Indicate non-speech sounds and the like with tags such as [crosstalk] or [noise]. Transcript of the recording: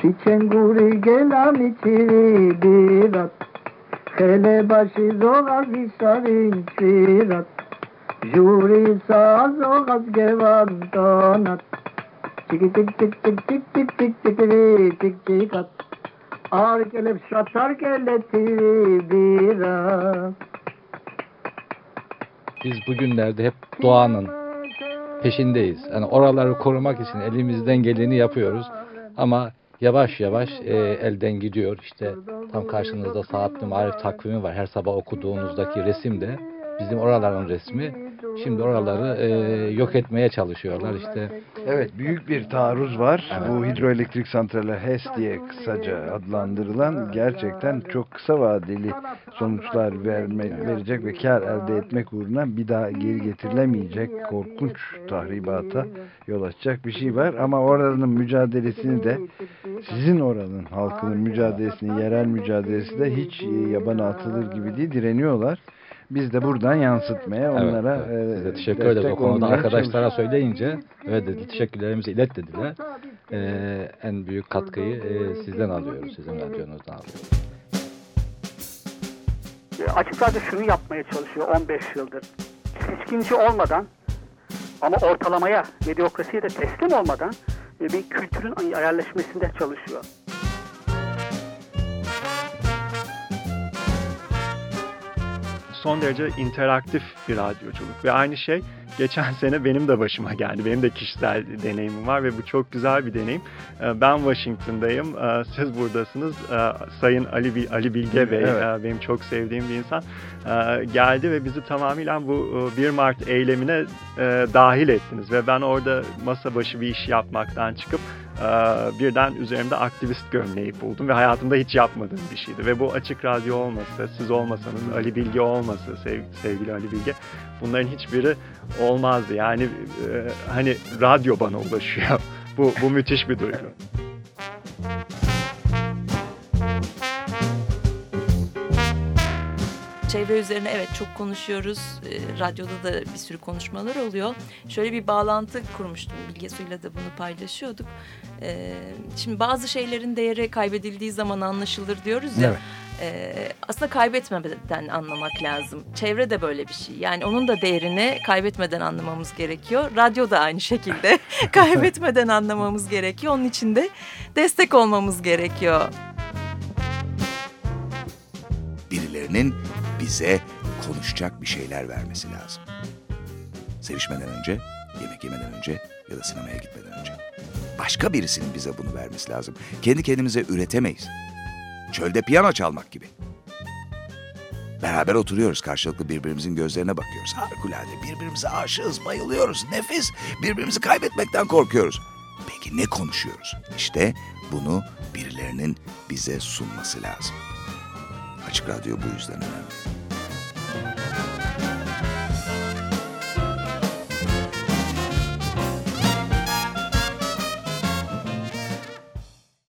Piçenguri gelam içiri birat Hele başı zogaz işarin çirat Juri saz zogaz gevan donat Çiki çik çik çik çik çik çik çik çik çik çik at Ağır gelip satar geletiri birat Biz bugünlerde hep doğanın peşindeyiz. Yani oraları korumak için elimizden geleni yapıyoruz. Ama yavaş yavaş e, elden gidiyor. İşte tam karşınızda saatli marif takvimi var. Her sabah okuduğunuzdaki resim de bizim oraların resmi. Şimdi oraları e, yok etmeye çalışıyorlar. İşte Evet büyük bir taarruz var. Evet. Bu hidroelektrik santraller HES diye kısaca adlandırılan gerçekten çok kısa vadeli sonuçlar verme, verecek ve kar elde etmek uğruna bir daha geri getirilemeyecek korkunç tahribata yol açacak bir şey var. Ama oranın mücadelesini de sizin oranın halkının mücadelesini, yerel mücadelesi de hiç yabana atılır gibi değil direniyorlar. Biz de buradan yansıtmaya Evet, onlara evet. e, Size teşekkür ederiz o konuda arkadaşlara söyleyince evet dedi teşekkürlerimizi ilet dediler. Ee, en büyük katkıyı e, sizden alıyoruz, sizin radyonuzdan alıyoruz. E, Açık Radyo şunu yapmaya çalışıyor 15 yıldır. Seçkinci olmadan ama ortalamaya, medyokrasiye de teslim olmadan e, bir kültürün yerleşmesinde çalışıyor. Son derece interaktif bir radyoculuk. Ve aynı şey geçen sene benim de başıma geldi. Benim de kişisel deneyimim var ve bu çok güzel bir deneyim. Ee, Ben Washington'dayım, ee, siz buradasınız. Ee, Sayın Ali, Ali Bilge Bey, Evet. e, benim çok sevdiğim bir insan, e, geldi ve bizi tamamıyla bu e, 1 Mart eylemine e, dahil ettiniz. Ve ben orada masa başı bir iş yapmaktan çıkıp e, birden üzerimde aktivist gömleği buldum ve hayatımda hiç yapmadığım bir şeydi. Ve bu açık radyo olmasa, siz olmasanız, Ali Bilge olmasa, sev- sevgili Ali Bilge, bunların hiçbiri olmazdı. Yani e, hani radyo bana ulaşıyor. [laughs] bu, bu müthiş bir duygu. Çevre üzerine evet çok konuşuyoruz. E, radyoda da bir sürü konuşmalar oluyor. Şöyle bir bağlantı kurmuştum. Bilge Su'yla da bunu paylaşıyorduk. E, şimdi bazı şeylerin değeri kaybedildiği zaman anlaşılır diyoruz ya. Evet. E, aslında kaybetmeden anlamak lazım. Çevre de böyle bir şey. Yani onun da değerini kaybetmeden anlamamız gerekiyor. Radyo da aynı şekilde [laughs] kaybetmeden anlamamız gerekiyor. Onun için de destek olmamız gerekiyor. birilerinin bize konuşacak bir şeyler vermesi lazım. Sevişmeden önce, yemek yemeden önce ya da sinemaya gitmeden önce. Başka birisinin bize bunu vermesi lazım. Kendi kendimize üretemeyiz. Çölde piyano çalmak gibi. Beraber oturuyoruz, karşılıklı birbirimizin gözlerine bakıyoruz. Harikulade, birbirimize aşığız, bayılıyoruz, nefis. Birbirimizi kaybetmekten korkuyoruz. Peki ne konuşuyoruz? İşte bunu birilerinin bize sunması lazım. Açık Radyo bu yüzden önemli.